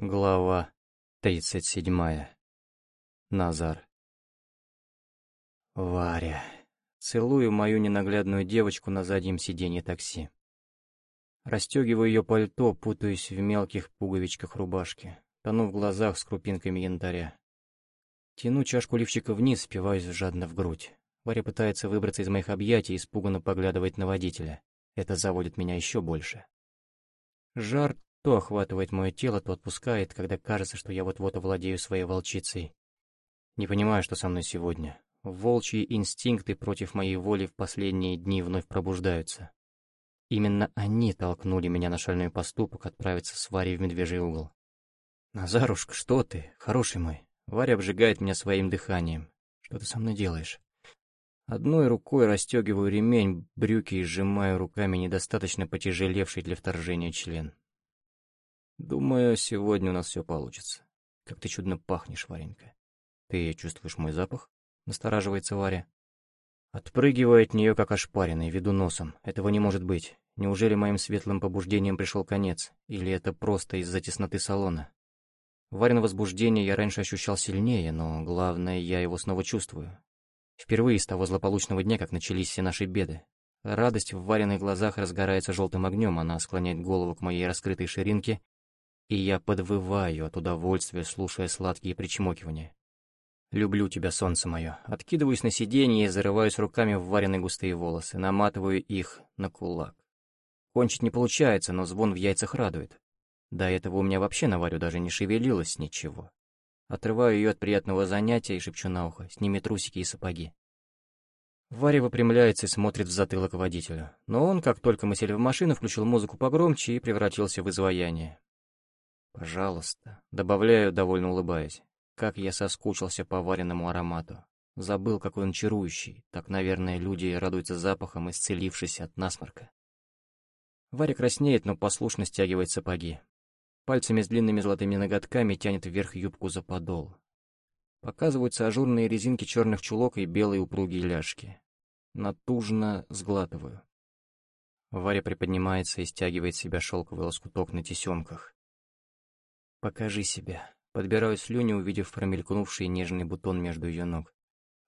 Глава тридцать седьмая. Назар. Варя. Целую мою ненаглядную девочку на заднем сиденье такси. Растегиваю ее пальто, путаюсь в мелких пуговичках рубашки, тону в глазах с крупинками янтаря. Тяну чашку лифчика вниз, спиваюсь жадно в грудь. Варя пытается выбраться из моих объятий, испуганно поглядывает на водителя. Это заводит меня еще больше. Жар то охватывает мое тело, то отпускает, когда кажется, что я вот-вот овладею своей волчицей. Не понимаю, что со мной сегодня. Волчьи инстинкты против моей воли в последние дни вновь пробуждаются. Именно они толкнули меня на шальной поступок отправиться с Варей в медвежий угол. «Назарушка, что ты? Хороший мой!» Варя обжигает меня своим дыханием. «Что ты со мной делаешь?» Одной рукой расстегиваю ремень, брюки и сжимаю руками недостаточно потяжелевший для вторжения член. Думаю, сегодня у нас все получится. Как ты чудно пахнешь, Варенька. Ты чувствуешь мой запах? Настораживается Варя. Отпрыгиваю от нее, как ошпаренный, веду носом. Этого не может быть. Неужели моим светлым побуждением пришел конец? Или это просто из-за тесноты салона? Варено возбуждение я раньше ощущал сильнее, но главное, я его снова чувствую. Впервые с того злополучного дня, как начались все наши беды. Радость в Вареных глазах разгорается желтым огнем, она склоняет голову к моей раскрытой ширинке и я подвываю от удовольствия, слушая сладкие причмокивания. Люблю тебя, солнце мое. Откидываюсь на сиденье и зарываюсь руками в вареные густые волосы, наматываю их на кулак. Кончить не получается, но звон в яйцах радует. До этого у меня вообще на Варю даже не шевелилось ничего. Отрываю ее от приятного занятия и шепчу на ухо, сними трусики и сапоги. Варя выпрямляется и смотрит в затылок водителю. Но он, как только мы сели в машину, включил музыку погромче и превратился в изваяние. «Пожалуйста», — добавляю, довольно улыбаясь. Как я соскучился по вареному аромату. Забыл, какой он чарующий. Так, наверное, люди радуются запахом, исцелившись от насморка. Варя краснеет, но послушно стягивает сапоги. Пальцами с длинными золотыми ноготками тянет вверх юбку за подол. Показываются ажурные резинки черных чулок и белые упругие ляжки. Натужно сглатываю. Варя приподнимается и стягивает себя шелковый лоскуток на тесемках. «Покажи себя». Подбираю слюни, увидев промелькнувший нежный бутон между ее ног.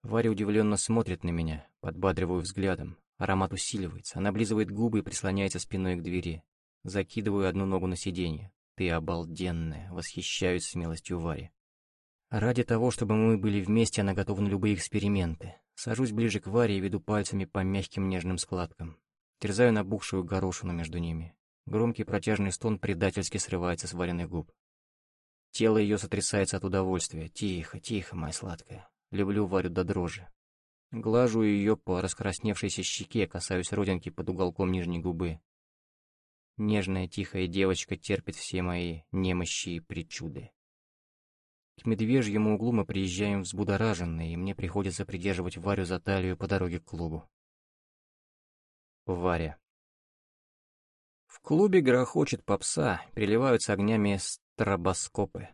Варя удивленно смотрит на меня, подбадриваю взглядом. Аромат усиливается, она облизывает губы и прислоняется спиной к двери. Закидываю одну ногу на сиденье. Ты обалденная, восхищаюсь смелостью Вари. Ради того, чтобы мы были вместе, она готова на любые эксперименты. Сажусь ближе к Варе и веду пальцами по мягким нежным складкам. Терзаю набухшую горошину между ними. Громкий протяжный стон предательски срывается с вареных губ. Тело ее сотрясается от удовольствия. Тихо, тихо, моя сладкая. Люблю Варю до дрожи. Глажу ее по раскрасневшейся щеке, касаюсь родинки под уголком нижней губы. Нежная тихая девочка терпит все мои немощи и причуды. К медвежьему углу мы приезжаем взбудораженные, и мне приходится придерживать Варю за талию по дороге к клубу. Варя. В клубе грохочет попса, переливаются огнями стробоскопы.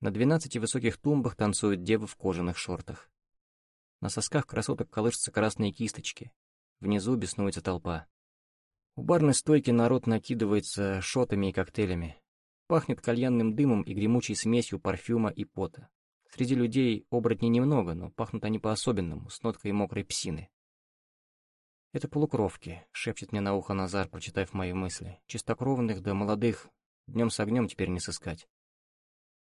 На двенадцати высоких тумбах танцуют девы в кожаных шортах. На сосках красоток колышутся красные кисточки. Внизу беснуется толпа. У барной стойки народ накидывается шотами и коктейлями. Пахнет кальянным дымом и гремучей смесью парфюма и пота. Среди людей оборотней немного, но пахнут они по-особенному, с ноткой мокрой псины. «Это полукровки», — шепчет мне на ухо Назар, прочитав мои мысли. «Чистокровных да молодых Днем с огнем теперь не сыскать.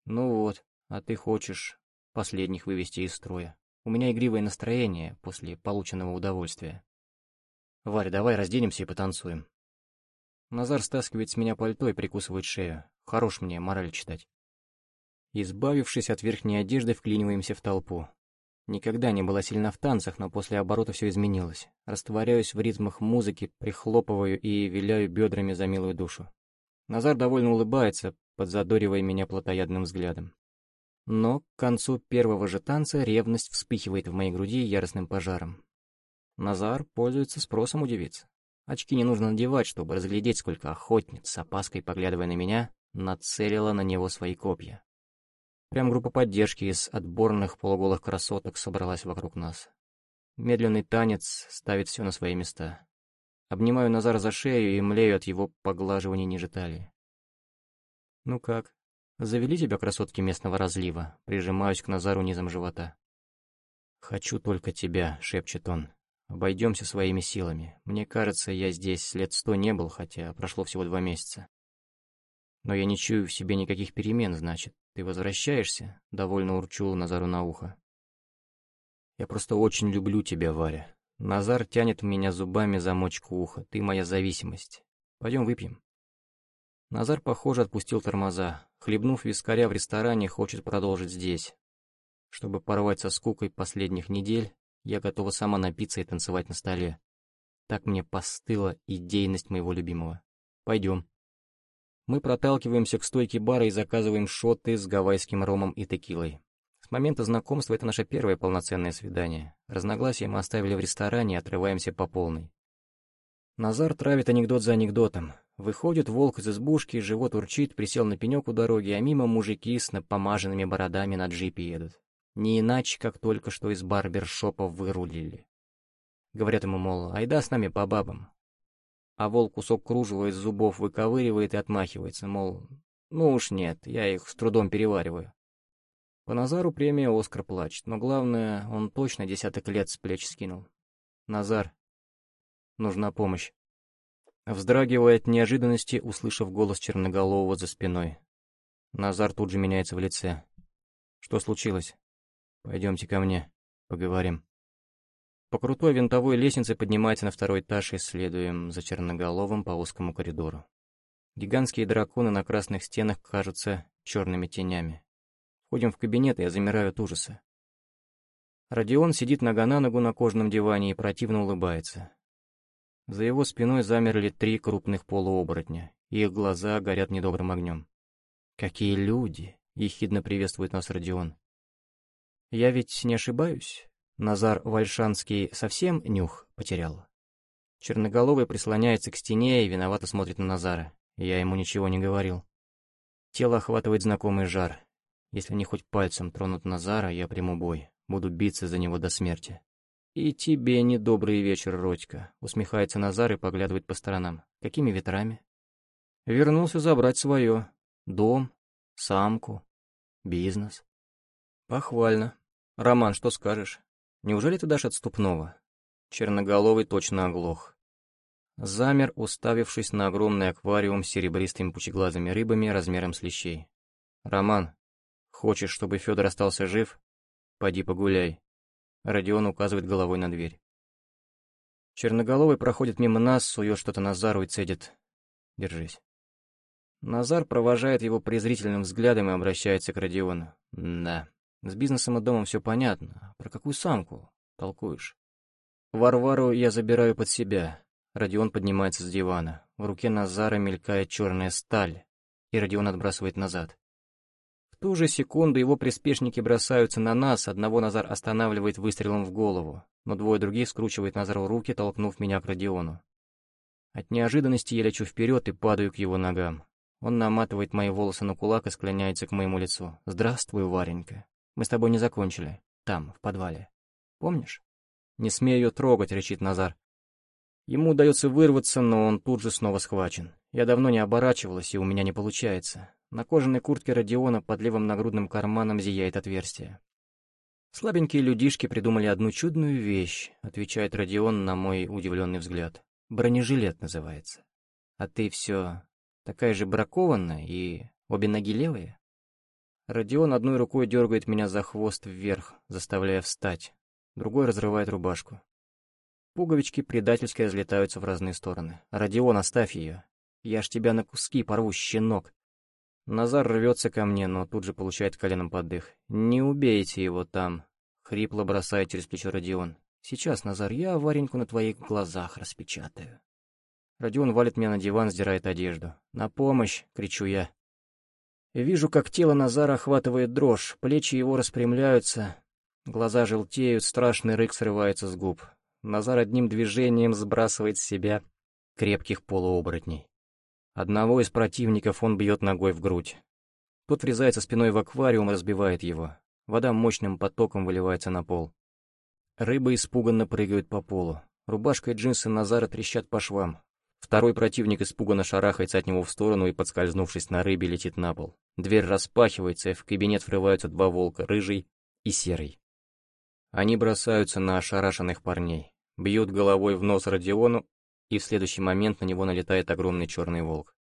Ну вот, а ты хочешь последних вывести из строя. У меня игривое настроение после полученного удовольствия. Варя, давай разденемся и потанцуем. Назар стаскивает с меня пальто и прикусывает шею. Хорош мне мораль читать. Избавившись от верхней одежды, вклиниваемся в толпу. Никогда не была сильна в танцах, но после оборота все изменилось. Растворяюсь в ритмах музыки, прихлопываю и виляю бедрами за милую душу. Назар довольно улыбается, подзадоривая меня плотоядным взглядом. Но к концу первого же танца ревность вспыхивает в моей груди яростным пожаром. Назар пользуется спросом у девиц. Очки не нужно надевать, чтобы разглядеть, сколько охотниц, с опаской поглядывая на меня, нацелила на него свои копья. Прям группа поддержки из отборных полуголых красоток собралась вокруг нас. Медленный танец ставит все на свои места. Обнимаю Назара за шею и млею от его поглаживания ниже талии. «Ну как, Завели тебя красотки местного разлива, прижимаюсь к Назару низом живота. «Хочу только тебя», — шепчет он. «Обойдемся своими силами. Мне кажется, я здесь лет сто не был, хотя прошло всего два месяца. Но я не чую в себе никаких перемен, значит. Ты возвращаешься?» — довольно урчул Назару на ухо. «Я просто очень люблю тебя, Варя. Назар тянет меня зубами за мочку уха. Ты моя зависимость. Пойдем выпьем». Назар, похоже, отпустил тормоза. Хлебнув вискаря в ресторане, хочет продолжить здесь. Чтобы порвать со скукой последних недель, я готова сама напиться и танцевать на столе. Так мне постыла идейность моего любимого. Пойдем. Мы проталкиваемся к стойке бара и заказываем шоты с гавайским ромом и текилой. Момента знакомства это наше первое полноценное свидание. Разногласия мы оставили в ресторане отрываемся по полной. Назар травит анекдот за анекдотом. Выходит волк из избушки, живот урчит, присел на пенек у дороги, а мимо мужики с напомаженными бородами на джипе едут. Не иначе, как только что из барбершопа вырулили. Говорят ему, мол, айда с нами по бабам а волк кусок кружева из зубов выковыривает и отмахивается, мол, ну уж нет, я их с трудом перевариваю. По Назару премия «Оскар» плачет, но главное, он точно десяток лет с плеч скинул. Назар, нужна помощь. Вздрагивая от неожиданности, услышав голос Черноголового за спиной. Назар тут же меняется в лице. Что случилось? Пойдемте ко мне, поговорим. По крутой винтовой лестнице поднимается на второй этаж и следуем за черноголовым по узкому коридору. Гигантские драконы на красных стенах кажутся черными тенями. Входим в кабинет, и я замираю от ужаса. Родион сидит нога на ногу на кожаном диване и противно улыбается. За его спиной замерли три крупных полуоборотня, их глаза горят недобрым огнем. «Какие люди!» — ехидно приветствует нас Родион. «Я ведь не ошибаюсь?» Назар Вальшанский совсем нюх потерял. Черноголовый прислоняется к стене и виновато смотрит на Назара. Я ему ничего не говорил. Тело охватывает знакомый жар. Если они хоть пальцем тронут Назара, я приму бой. Буду биться за него до смерти. «И тебе недобрый вечер, Родька», — усмехается Назар и поглядывает по сторонам. «Какими ветрами?» «Вернулся забрать свое. Дом, самку, бизнес». «Похвально. Роман, что скажешь?» Неужели ты дашь отступного? Черноголовый точно оглох. Замер, уставившись на огромный аквариум с серебристыми пучеглазыми рыбами размером с лещей. «Роман, хочешь, чтобы Федор остался жив? Пойди погуляй». Родион указывает головой на дверь. Черноголовый проходит мимо нас, сует что-то Назару и цедит. «Держись». Назар провожает его презрительным взглядом и обращается к Родиону. «Да, с бизнесом и домом все понятно. Про какую самку толкуешь? Варвару я забираю под себя. Родион поднимается с дивана. В руке Назара мелькает черная сталь, и Родион отбрасывает назад. Ту же секунду его приспешники бросаются на нас, одного Назар останавливает выстрелом в голову, но двое других скручивают Назару руки, толкнув меня к Родиону. От неожиданности я лечу вперед и падаю к его ногам. Он наматывает мои волосы на кулак и склоняется к моему лицу. «Здравствуй, Варенька». Мы с тобой не закончили. Там, в подвале. Помнишь? Не смей ее трогать, речит Назар. Ему удается вырваться, но он тут же снова схвачен. Я давно не оборачивалась, и у меня не получается. На кожаной куртке Родиона под левым нагрудным карманом зияет отверстие. «Слабенькие людишки придумали одну чудную вещь», — отвечает Родион на мой удивленный взгляд. «Бронежилет называется. А ты все такая же бракованная и обе ноги левые?» Родион одной рукой дергает меня за хвост вверх, заставляя встать, другой разрывает рубашку. Пуговички предательски разлетаются в разные стороны. «Родион, оставь ее! Я ж тебя на куски порву, щенок!» Назар рвется ко мне, но тут же получает коленом поддых. «Не убейте его там!» — хрипло бросает через плечо Родион. «Сейчас, Назар, я Вареньку на твоих глазах распечатаю». Родион валит меня на диван, сдирает одежду. «На помощь!» — кричу я. Вижу, как тело Назара охватывает дрожь, плечи его распрямляются, глаза желтеют, страшный рык срывается с губ. Назар одним движением сбрасывает с себя крепких полуоборотней. Одного из противников он бьет ногой в грудь. Тот врезается спиной в аквариум разбивает его. Вода мощным потоком выливается на пол. Рыбы испуганно прыгают по полу. Рубашка и джинсы Назара трещат по швам. Второй противник испуганно шарахается от него в сторону и, подскользнувшись на рыбе, летит на пол. Дверь распахивается, и в кабинет врываются два волка, рыжий и серый. Они бросаются на ошарашенных парней, бьют головой в нос Родиону, и в следующий момент на него налетает огромный черный волк.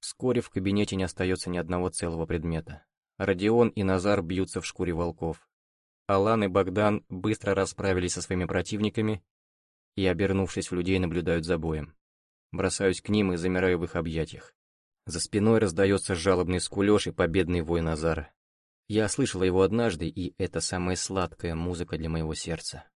Вскоре в кабинете не остается ни одного целого предмета. Родион и Назар бьются в шкуре волков. Алан и Богдан быстро расправились со своими противниками и, обернувшись в людей, наблюдают за боем. Бросаюсь к ним и замираю в их объятиях. За спиной раздается жалобный скулёж и победный вой Назара. Я слышала его однажды, и это самая сладкая музыка для моего сердца.